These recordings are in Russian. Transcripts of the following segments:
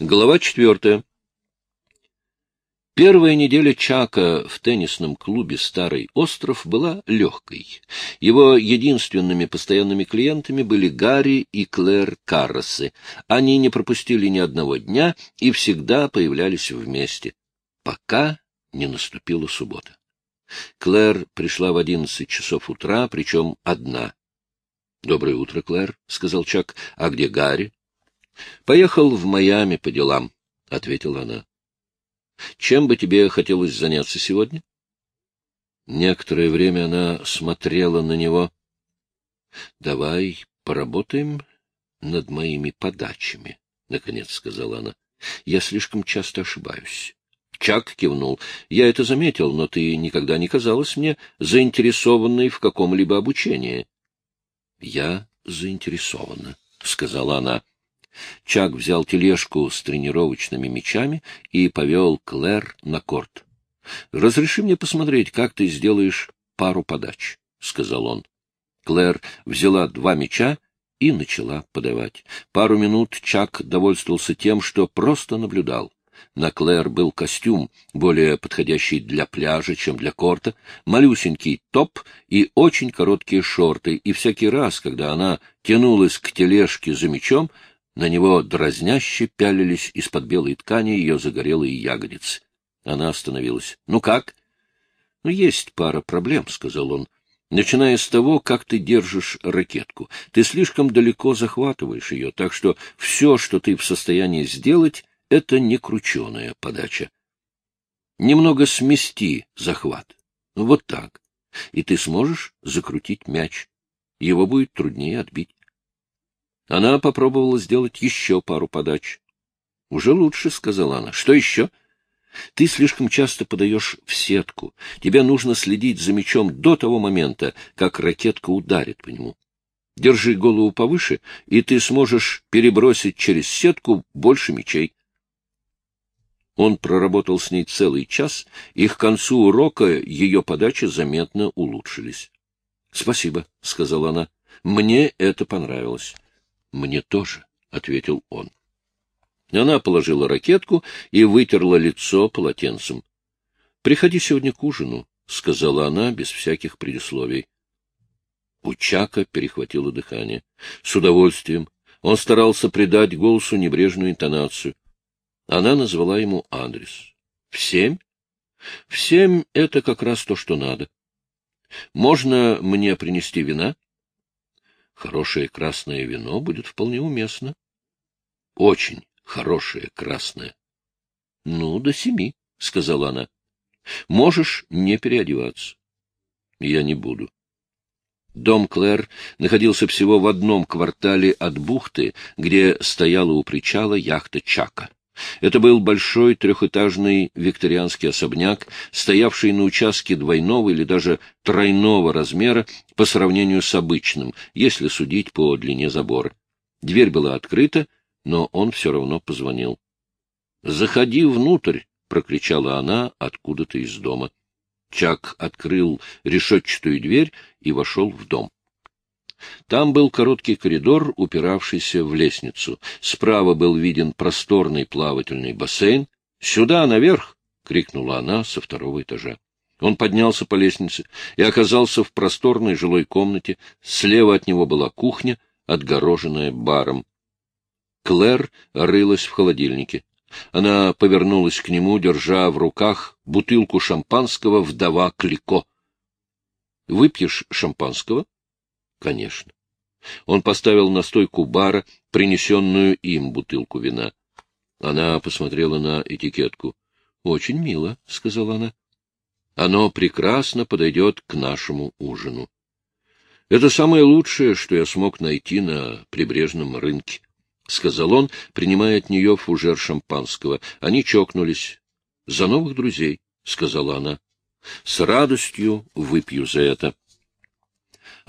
Глава четвертая. Первая неделя Чака в теннисном клубе «Старый остров» была легкой. Его единственными постоянными клиентами были Гарри и Клэр Карросы. Они не пропустили ни одного дня и всегда появлялись вместе, пока не наступила суббота. Клэр пришла в одиннадцать часов утра, причем одна. — Доброе утро, Клэр, — сказал Чак. — А где Гарри? — Поехал в Майами по делам, — ответила она. — Чем бы тебе хотелось заняться сегодня? Некоторое время она смотрела на него. — Давай поработаем над моими подачами, — наконец сказала она. — Я слишком часто ошибаюсь. Чак кивнул. — Я это заметил, но ты никогда не казалась мне заинтересованной в каком-либо обучении. — Я заинтересована, — сказала она. Чак взял тележку с тренировочными мячами и повел Клэр на корт. — Разреши мне посмотреть, как ты сделаешь пару подач, — сказал он. Клэр взяла два мяча и начала подавать. Пару минут Чак довольствовался тем, что просто наблюдал. На Клэр был костюм, более подходящий для пляжа, чем для корта, малюсенький топ и очень короткие шорты, и всякий раз, когда она тянулась к тележке за мечом, на него дразняще пялились из-под белой ткани ее загорелые ягодицы. Она остановилась. — Ну как? — Ну, есть пара проблем, — сказал он. — Начиная с того, как ты держишь ракетку. Ты слишком далеко захватываешь ее, так что все, что ты в состоянии сделать, — это не крученая подача. Немного смести захват. Вот так. И ты сможешь закрутить мяч. Его будет труднее отбить. Она попробовала сделать еще пару подач. — Уже лучше, — сказала она. — Что еще? — Ты слишком часто подаешь в сетку. Тебе нужно следить за мячом до того момента, как ракетка ударит по нему. Держи голову повыше, и ты сможешь перебросить через сетку больше мячей. Он проработал с ней целый час, и к концу урока ее подачи заметно улучшились. — Спасибо, — сказала она. — Мне это понравилось. — Мне тоже, — ответил он. Она положила ракетку и вытерла лицо полотенцем. — Приходи сегодня к ужину, — сказала она без всяких предисловий. У Чака перехватило дыхание. С удовольствием. Он старался придать голосу небрежную интонацию. Она назвала ему адрес. — В семь? — В семь — это как раз то, что надо. — Можно мне принести вина? — Хорошее красное вино будет вполне уместно. — Очень хорошее красное. — Ну, до семи, — сказала она. — Можешь не переодеваться. — Я не буду. Дом Клэр находился всего в одном квартале от бухты, где стояла у причала яхта Чака. Это был большой трехэтажный викторианский особняк, стоявший на участке двойного или даже тройного размера по сравнению с обычным, если судить по длине забора. Дверь была открыта, но он все равно позвонил. — Заходи внутрь! — прокричала она откуда-то из дома. Чак открыл решетчатую дверь и вошел в дом. Там был короткий коридор, упиравшийся в лестницу. Справа был виден просторный плавательный бассейн. «Сюда, наверх!» — крикнула она со второго этажа. Он поднялся по лестнице и оказался в просторной жилой комнате. Слева от него была кухня, отгороженная баром. Клэр рылась в холодильнике. Она повернулась к нему, держа в руках бутылку шампанского «Вдова Клико». — Выпьешь шампанского? Конечно. Он поставил на стойку бара принесенную им бутылку вина. Она посмотрела на этикетку. — Очень мило, — сказала она. — Оно прекрасно подойдет к нашему ужину. Это самое лучшее, что я смог найти на прибрежном рынке, — сказал он, принимая от нее фужер шампанского. Они чокнулись. — За новых друзей, — сказала она. — С радостью выпью за это.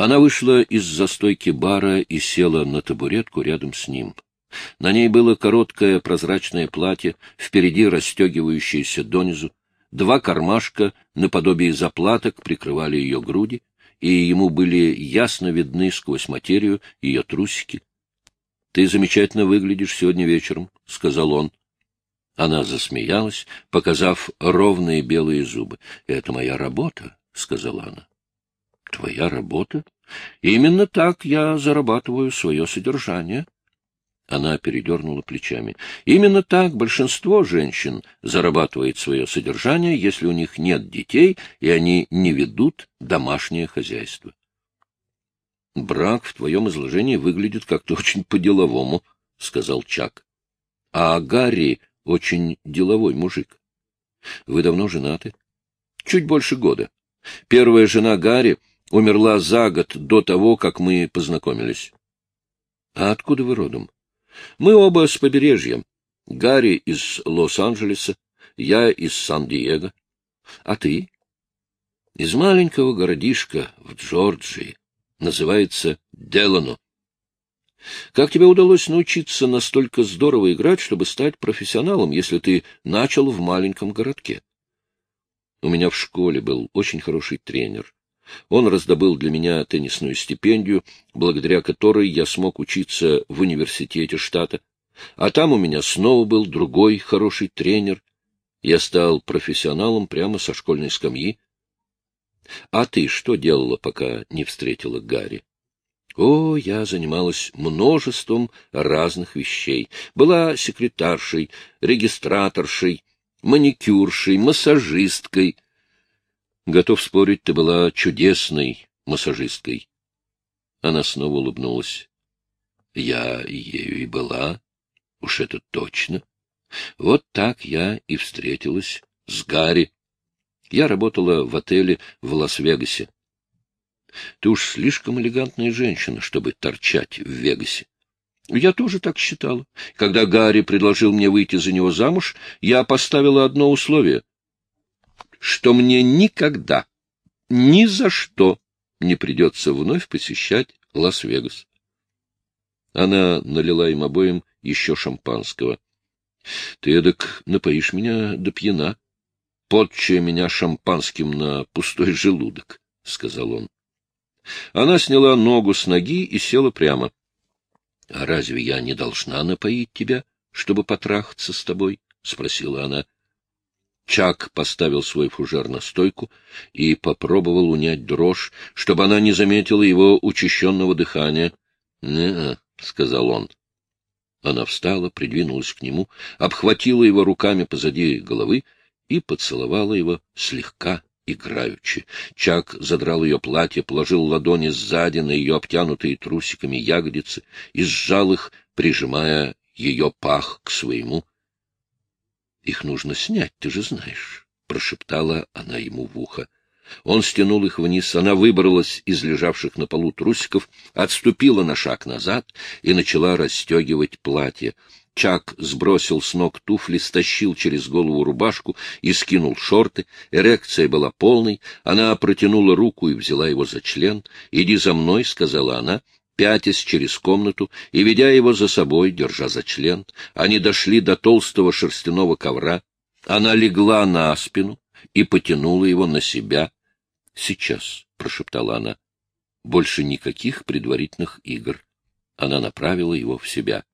Она вышла из застойки бара и села на табуретку рядом с ним. На ней было короткое прозрачное платье, впереди расстегивающееся донизу. Два кармашка наподобие заплаток прикрывали ее груди, и ему были ясно видны сквозь материю ее трусики. — Ты замечательно выглядишь сегодня вечером, — сказал он. Она засмеялась, показав ровные белые зубы. — Это моя работа, — сказала она. — Твоя работа? Именно так я зарабатываю свое содержание. Она передернула плечами. Именно так большинство женщин зарабатывает свое содержание, если у них нет детей, и они не ведут домашнее хозяйство. Брак в твоем изложении выглядит как-то очень по-деловому, — сказал Чак. — А Гарри очень деловой мужик. Вы давно женаты? Чуть больше года. Первая жена Гарри умерла за год до того, как мы познакомились. А откуда вы родом? Мы оба с побережья. Гарри из Лос-Анджелеса, я из Сан-Диего. А ты? Из маленького городишка в Джорджии. Называется Делано. Как тебе удалось научиться настолько здорово играть, чтобы стать профессионалом, если ты начал в маленьком городке? У меня в школе был очень хороший тренер. Он раздобыл для меня теннисную стипендию, благодаря которой я смог учиться в университете штата. А там у меня снова был другой хороший тренер. Я стал профессионалом прямо со школьной скамьи. А ты что делала, пока не встретила Гарри? О, я занималась множеством разных вещей. Была секретаршей, регистраторшей, маникюршей, массажисткой. Готов спорить, ты была чудесной массажисткой. Она снова улыбнулась. Я ею и была. Уж это точно. Вот так я и встретилась с Гарри. Я работала в отеле в Лас-Вегасе. Ты уж слишком элегантная женщина, чтобы торчать в Вегасе. Я тоже так считала. Когда Гарри предложил мне выйти за него замуж, я поставила одно условие — что мне никогда, ни за что не придется вновь посещать Лас-Вегас. Она налила им обоим еще шампанского. — Ты эдак напоишь меня до пьяна, подчая меня шампанским на пустой желудок, — сказал он. Она сняла ногу с ноги и села прямо. — А разве я не должна напоить тебя, чтобы потрахаться с тобой? — спросила она. Чак поставил свой фужер на стойку и попробовал унять дрожь, чтобы она не заметила его учащенного дыхания. «Не — сказал он. Она встала, придвинулась к нему, обхватила его руками позади головы и поцеловала его слегка играючи. Чак задрал ее платье, положил ладони сзади на ее обтянутые трусиками ягодицы и сжал их, прижимая ее пах к своему. — Их нужно снять, ты же знаешь, — прошептала она ему в ухо. Он стянул их вниз, она выбралась из лежавших на полу трусиков, отступила на шаг назад и начала расстегивать платье. Чак сбросил с ног туфли, стащил через голову рубашку и скинул шорты. Эрекция была полной. Она протянула руку и взяла его за член. «Иди за мной», — сказала она, пятясь через комнату и ведя его за собой, держа за член. Они дошли до толстого шерстяного ковра. Она легла на спину и потянула его на себя. «Сейчас», — прошептала она, — «больше никаких предварительных игр». Она направила его в себя.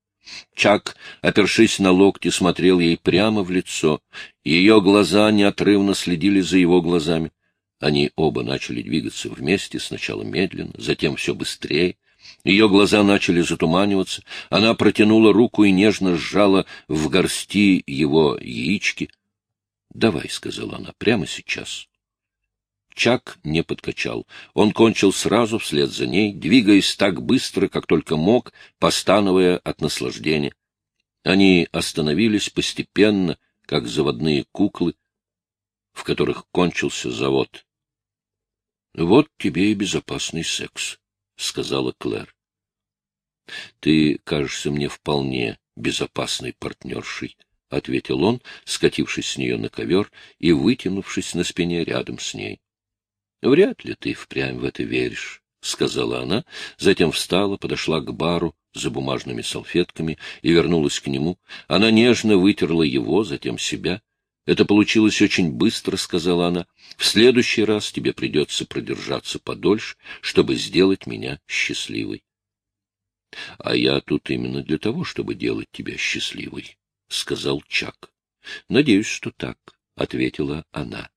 Чак, опершись на локти, смотрел ей прямо в лицо. Ее глаза неотрывно следили за его глазами. Они оба начали двигаться вместе, сначала медленно, затем все быстрее. Ее глаза начали затуманиваться. Она протянула руку и нежно сжала в горсти его яички. — Давай, — сказала она, — прямо сейчас. Чак не подкачал. Он кончил сразу вслед за ней, двигаясь так быстро, как только мог, постановая от наслаждения. Они остановились постепенно, как заводные куклы, в которых кончился завод. — Вот тебе и безопасный секс, — сказала Клэр. — Ты кажешься мне вполне безопасной партнершей, — ответил он, скатившись с нее на ковер и вытянувшись на спине рядом с ней. — Вряд ли ты впрямь в это веришь, — сказала она, затем встала, подошла к бару за бумажными салфетками и вернулась к нему. Она нежно вытерла его, затем себя. — Это получилось очень быстро, — сказала она. — В следующий раз тебе придется продержаться подольше, чтобы сделать меня счастливой. — А я тут именно для того, чтобы делать тебя счастливой, — сказал Чак. — Надеюсь, что так, — ответила она.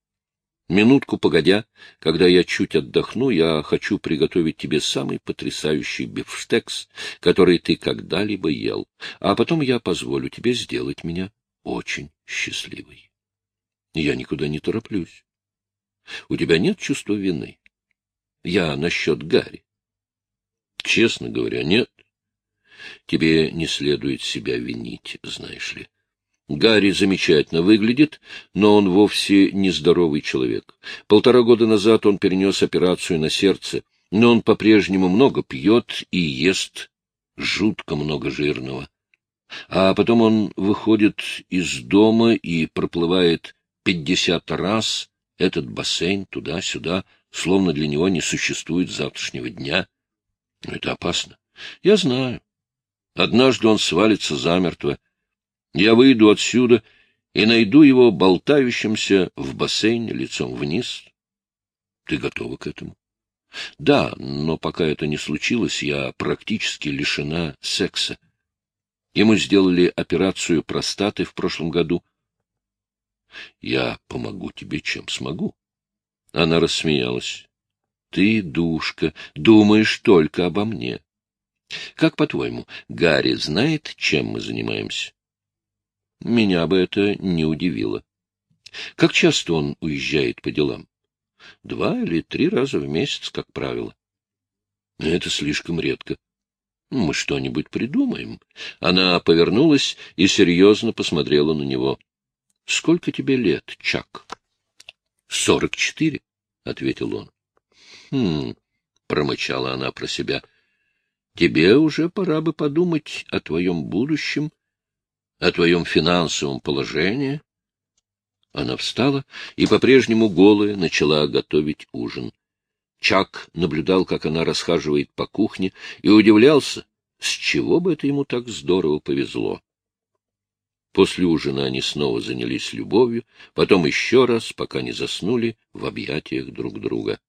Минутку погодя, когда я чуть отдохну, я хочу приготовить тебе самый потрясающий бифштекс, который ты когда-либо ел, а потом я позволю тебе сделать меня очень счастливой. Я никуда не тороплюсь. У тебя нет чувства вины? Я насчет Гарри. Честно говоря, нет. Тебе не следует себя винить, знаешь ли. Гарри замечательно выглядит, но он вовсе не здоровый человек. Полтора года назад он перенес операцию на сердце, но он по-прежнему много пьет и ест жутко много жирного. А потом он выходит из дома и проплывает пятьдесят раз этот бассейн туда-сюда, словно для него не существует завтрашнего дня. Это опасно. Я знаю. Однажды он свалится замертво, я выйду отсюда и найду его болтающимся в бассейне лицом вниз. Ты готова к этому? Да, но пока это не случилось, я практически лишена секса. Ему сделали операцию простаты в прошлом году. Я помогу тебе, чем смогу. Она рассмеялась. Ты, душка, думаешь только обо мне. Как, по-твоему, Гарри знает, чем мы занимаемся? Меня бы это не удивило. Как часто он уезжает по делам? Два или три раза в месяц, как правило. Это слишком редко. Мы что-нибудь придумаем. Она повернулась и серьезно посмотрела на него. — Сколько тебе лет, Чак? — Сорок четыре, — ответил он. — Хм, — промычала она про себя, — тебе уже пора бы подумать о твоем будущем о твоем финансовом положении. Она встала и, по-прежнему голая, начала готовить ужин. Чак наблюдал, как она расхаживает по кухне, и удивлялся, с чего бы это ему так здорово повезло. После ужина они снова занялись любовью, потом еще раз, пока не заснули в объятиях друг друга.